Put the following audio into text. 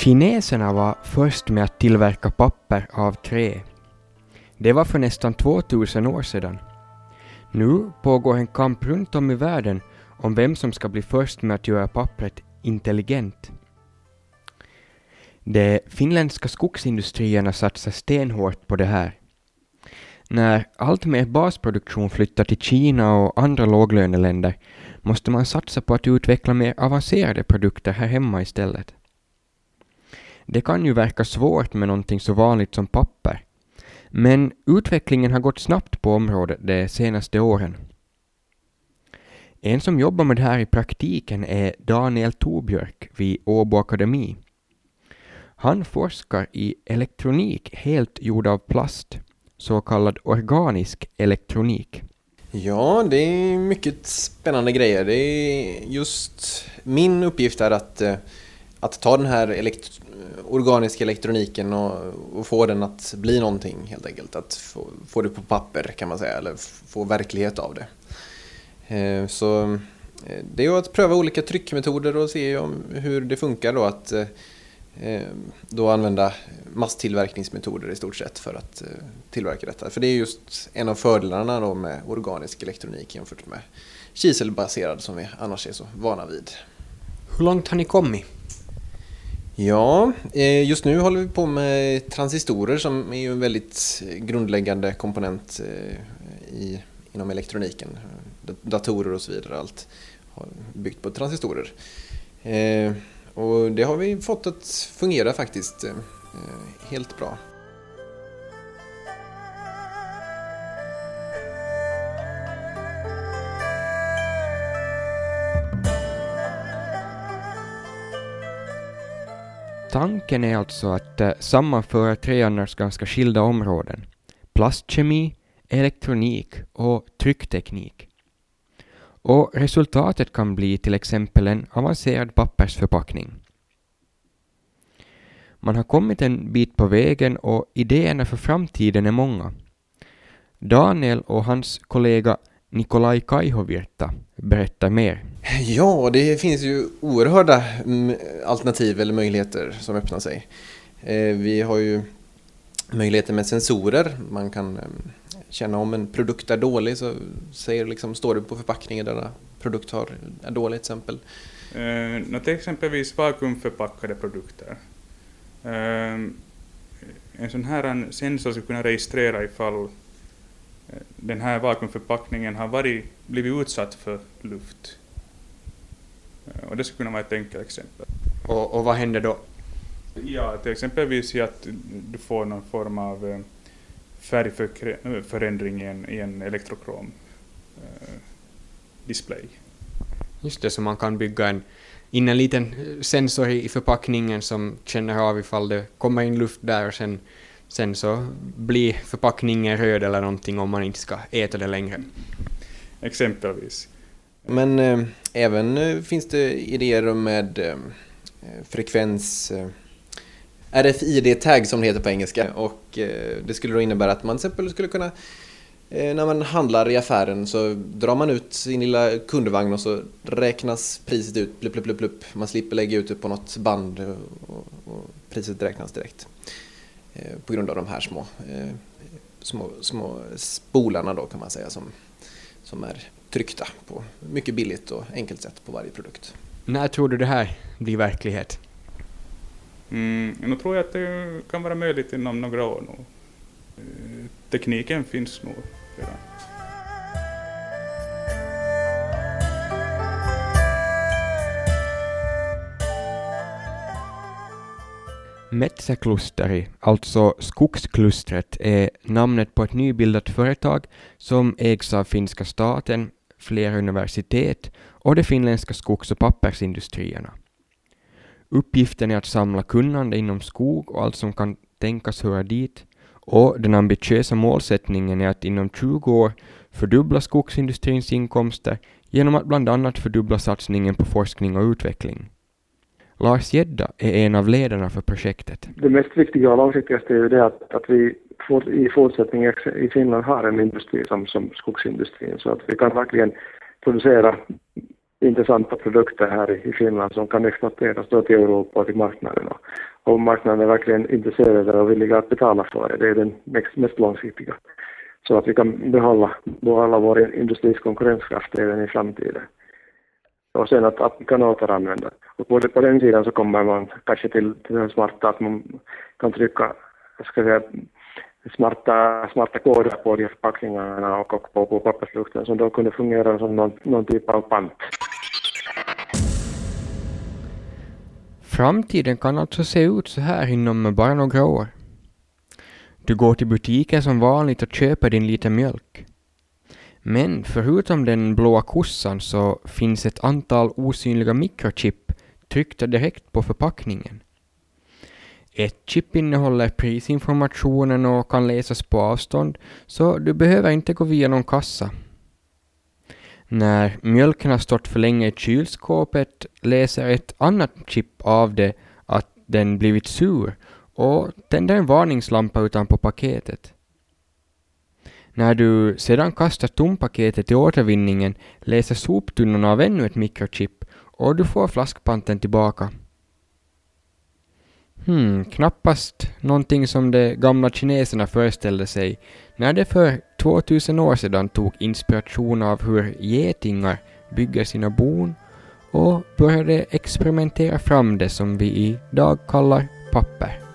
Kineserna var först med att tillverka papper av trä. Det var för nästan 2000 år sedan. Nu pågår en kamp runt om i världen om vem som ska bli först med att göra pappret intelligent. De finländska skogsindustrierna satsar stenhårt på det här. När allt mer basproduktion flyttar till Kina och andra låglöneländer måste man satsa på att utveckla mer avancerade produkter här hemma istället. Det kan ju verka svårt med någonting så vanligt som papper. Men utvecklingen har gått snabbt på området de senaste åren. En som jobbar med det här i praktiken är Daniel Torbjörk vid Åbo Akademi. Han forskar i elektronik helt gjord av plast, så kallad organisk elektronik. Ja, det är mycket spännande grejer. Det är just min uppgift är att, eh, att ta den här elekt organiska elektroniken och, och, få den att bli någonting helt enkelt. Att få, få det på papper kan man säga, eller få verklighet av det. Eh, så eh, det är att pröva olika tryckmetoder och se om hur det funkar då att eh, eh då använda masstillverkningsmetoder i stort sett för att eh, tillverka detta. För det är just en av fördelarna då med organisk elektronik jämfört med kiselbaserad som vi annars är så vana vid. Hur långt har ni kommit? Ja, eh, just nu håller vi på med transistorer som är ju en väldigt grundläggande komponent eh, i, inom elektroniken datorer och så vidare. Allt byggt på transistorer. Eh, och det har vi fått att fungera faktiskt helt bra. Tanken är alltså att eh, sammanföra tre annars ganska skilda områden. Plastkemi, elektronik och tryckteknik. Och resultatet kan bli till exempel en avancerad pappersförpackning. Man har kommit en bit på vägen och idéerna för framtiden är många. Daniel och hans kollega Nikolaj Kaihovirta berättar mer. Ja, det finns ju oerhörda alternativ eller möjligheter som öppnar sig. Eh, vi har ju möjligheter med sensorer. Man kan mm, känna om en produkt är dålig så säger, liksom, står det på förpackningen där denna produkt har, är dålig till exempel. Uh, till exempelvis vakuumförpackade produkter. Uh, en sån här en sensor ska kunna registrera ifall eh, den här vakuumförpackningen har varit, blivit utsatt för luft. Och det skulle kunna vara ett enkelt exempel. Och, och vad händer då? Ja, till exempelvis att du får någon form av färgförändring i en, i en elektrokrom eh, display. Just det, så man kan bygga en, in en liten sensor i förpackningen som känner av ifall det kommer in luft där och sen, sen så blir förpackningen röd eller någonting om man inte ska äta det längre. Exempelvis. Men eh, även eh, finns det idéer med eh, frekvens eh, RFID-tag som det heter på engelska. Och eh, det skulle då innebära att man till exempel skulle kunna eh, när man handlar i affären så drar man ut sin lilla kundvagn och så räknas priset ut, plupp, plupp, plupp. Man slipper lägga ut det på något band och, och priset räknas direkt. Eh, på grund av de här små, små, små spolarna då kan man säga som, som är tryckta på mycket billigt och enkelt sätt på varje produkt. När tror du det här blir verklighet? Mm, nu tror jag att det kan vara möjligt inom några år nu. Eh, tekniken finns nog redan. Metsäklusteri, alltså Skogsklustret, är namnet på ett nybildat företag som ägs av finska staten, flera universitet och de finländska skogs och pappersindustrierna. Uppgiften är att samla kunnande inom skog och allt som kan tänkas höra dit och den ambitiösa målsättningen är att inom 20 år fördubbla skogsindustrins inkomster genom att bland annat fördubbla satsningen på forskning och utveckling. Lars Gedda är en av ledarna för projektet. Det mest viktiga och långsiktigaste är ju det att, att vi i fortsättningen i Finland har en industri som, som skogsindustrin så att vi kan verkligen producera intressanta produkter här i Finland som kan exporteras då till Europa och till marknaden. Och marknaden är verkligen intresserad och villiga att betala för det. Det är den mest, mest långsiktiga. Så att vi kan behålla, behålla vår industris konkurrenskraft även i framtiden. Och sen att, att vi kan återanvända både på, den sidan så kommer man kanske till, till det smarta att man kan trycka, ska säga, smarta, smarta koder på de förpackningarna och, och på, på papperslukten som då kunde fungera som någon, någon typ av pant. Framtiden kan alltså se ut så här inom bara några år. Du går till butiken som vanligt och köper din liter mjölk. Men förutom den blåa kossan så finns ett antal osynliga mikrochip tryckta direkt på förpackningen. Ett chip innehåller prisinformationen och kan läsas på avstånd, så du behöver inte gå via någon kassa. När mjölken har stått för länge i kylskåpet läser ett annat chip av det att den blivit sur och tänder en varningslampa utanpå paketet. När du sedan kastar tompaketet i återvinningen läser soptunnan av ännu ett mikrochip och du får flaskpanten tillbaka. Hmm, knappast någonting som de gamla kineserna föreställde sig när de för 2000 år sedan tog inspiration av hur getingar bygger sina bon och började experimentera fram det som vi idag kallar papper.